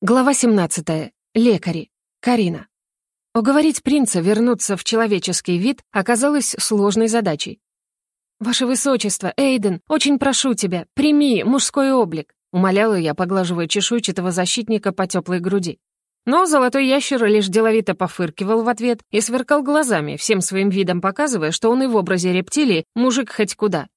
Глава 17. Лекари. Карина. Уговорить принца вернуться в человеческий вид оказалось сложной задачей. «Ваше Высочество, Эйден, очень прошу тебя, прими мужской облик», умоляла я, поглаживая чешуйчатого защитника по теплой груди. Но золотой ящер лишь деловито пофыркивал в ответ и сверкал глазами, всем своим видом показывая, что он и в образе рептилии мужик хоть куда.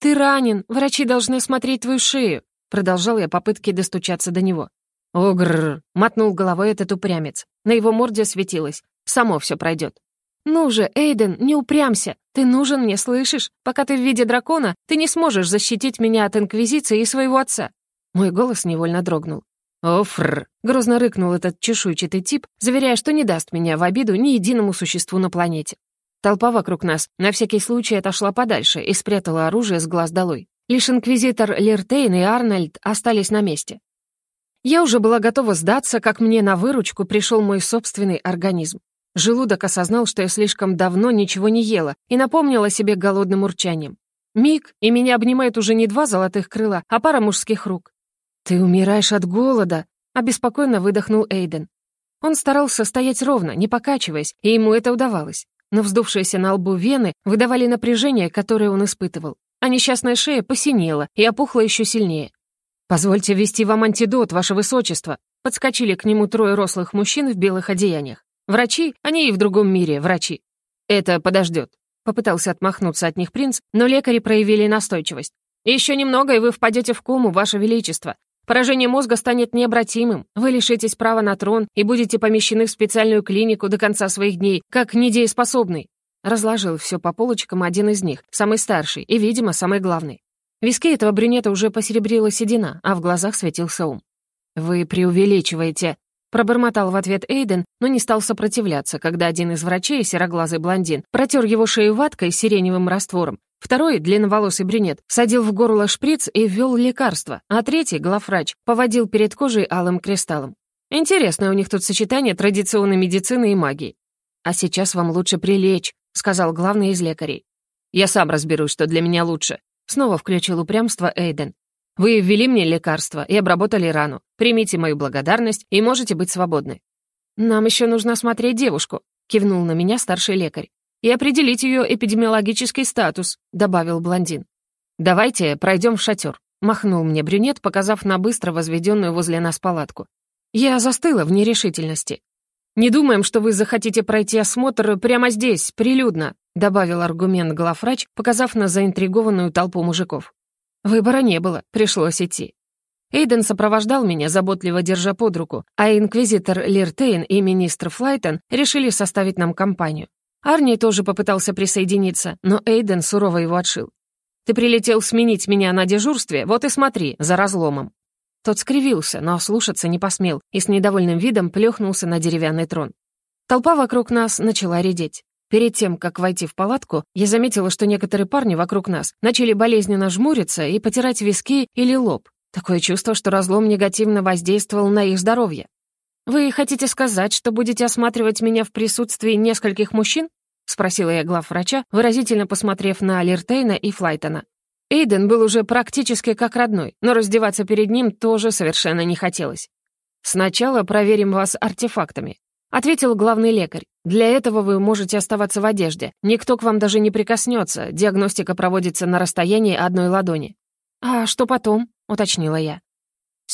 «Ты ранен, врачи должны смотреть твою шею», продолжал я попытки достучаться до него. «Огррр!» — мотнул головой этот упрямец. На его морде светилось. «Само все пройдет». «Ну же, Эйден, не упрямся! Ты нужен мне, слышишь? Пока ты в виде дракона, ты не сможешь защитить меня от Инквизиции и своего отца!» Мой голос невольно дрогнул. «Офр!» — грозно рыкнул этот чешуйчатый тип, заверяя, что не даст меня в обиду ни единому существу на планете. Толпа вокруг нас на всякий случай отошла подальше и спрятала оружие с глаз долой. Лишь инквизитор Лертейн и Арнольд остались на месте. Я уже была готова сдаться, как мне на выручку пришел мой собственный организм. Желудок осознал, что я слишком давно ничего не ела, и напомнила себе голодным урчанием. Миг, и меня обнимает уже не два золотых крыла, а пара мужских рук. «Ты умираешь от голода», — обеспокоенно выдохнул Эйден. Он старался стоять ровно, не покачиваясь, и ему это удавалось. Но вздувшиеся на лбу вены выдавали напряжение, которое он испытывал. А несчастная шея посинела и опухла еще сильнее. «Позвольте ввести вам антидот, ваше высочество!» Подскочили к нему трое рослых мужчин в белых одеяниях. Врачи, они и в другом мире врачи. «Это подождет», — попытался отмахнуться от них принц, но лекари проявили настойчивость. «Еще немного, и вы впадете в кому, ваше величество. Поражение мозга станет необратимым. Вы лишитесь права на трон и будете помещены в специальную клинику до конца своих дней, как недееспособный». Разложил все по полочкам один из них, самый старший и, видимо, самый главный. Виски этого брюнета уже посеребрила седина, а в глазах светился ум. «Вы преувеличиваете», — пробормотал в ответ Эйден, но не стал сопротивляться, когда один из врачей, сероглазый блондин, протер его шею ваткой с сиреневым раствором, второй, длинноволосый брюнет, садил в горло шприц и ввел лекарство, а третий, главврач, поводил перед кожей алым кристаллом. Интересное у них тут сочетание традиционной медицины и магии. «А сейчас вам лучше прилечь», — сказал главный из лекарей. «Я сам разберусь, что для меня лучше», Снова включил упрямство Эйден. «Вы ввели мне лекарство и обработали рану. Примите мою благодарность и можете быть свободны». «Нам еще нужно осмотреть девушку», — кивнул на меня старший лекарь. «И определить ее эпидемиологический статус», — добавил блондин. «Давайте пройдем в шатер», — махнул мне брюнет, показав на быстро возведенную возле нас палатку. Я застыла в нерешительности. «Не думаем, что вы захотите пройти осмотр прямо здесь, прилюдно», добавил аргумент главврач, показав на заинтригованную толпу мужиков. Выбора не было, пришлось идти. Эйден сопровождал меня, заботливо держа под руку, а инквизитор Лиртейн и министр Флайтон решили составить нам компанию. Арни тоже попытался присоединиться, но Эйден сурово его отшил. «Ты прилетел сменить меня на дежурстве, вот и смотри, за разломом». Тот скривился, но слушаться не посмел и с недовольным видом плюхнулся на деревянный трон. Толпа вокруг нас начала редеть. Перед тем, как войти в палатку, я заметила, что некоторые парни вокруг нас начали болезненно жмуриться и потирать виски или лоб. Такое чувство, что разлом негативно воздействовал на их здоровье. «Вы хотите сказать, что будете осматривать меня в присутствии нескольких мужчин?» — спросила я главврача, выразительно посмотрев на Лиртейна и Флайтона. Эйден был уже практически как родной, но раздеваться перед ним тоже совершенно не хотелось. «Сначала проверим вас артефактами», — ответил главный лекарь. «Для этого вы можете оставаться в одежде. Никто к вам даже не прикоснется. Диагностика проводится на расстоянии одной ладони». «А что потом?» — уточнила я.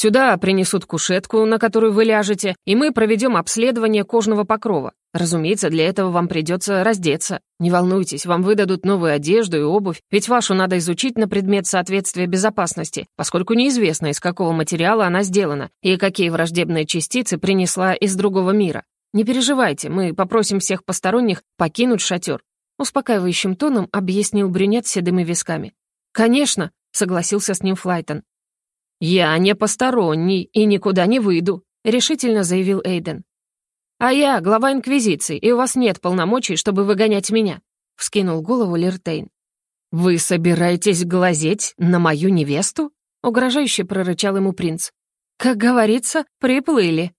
Сюда принесут кушетку, на которую вы ляжете, и мы проведем обследование кожного покрова. Разумеется, для этого вам придется раздеться. Не волнуйтесь, вам выдадут новую одежду и обувь, ведь вашу надо изучить на предмет соответствия безопасности, поскольку неизвестно, из какого материала она сделана и какие враждебные частицы принесла из другого мира. Не переживайте, мы попросим всех посторонних покинуть шатер. Успокаивающим тоном объяснил брюнет седыми висками. «Конечно», — согласился с ним Флайтон. «Я не посторонний и никуда не выйду», — решительно заявил Эйден. «А я глава Инквизиции, и у вас нет полномочий, чтобы выгонять меня», — вскинул голову Лиртейн. «Вы собираетесь глазеть на мою невесту?» — угрожающе прорычал ему принц. «Как говорится, приплыли»,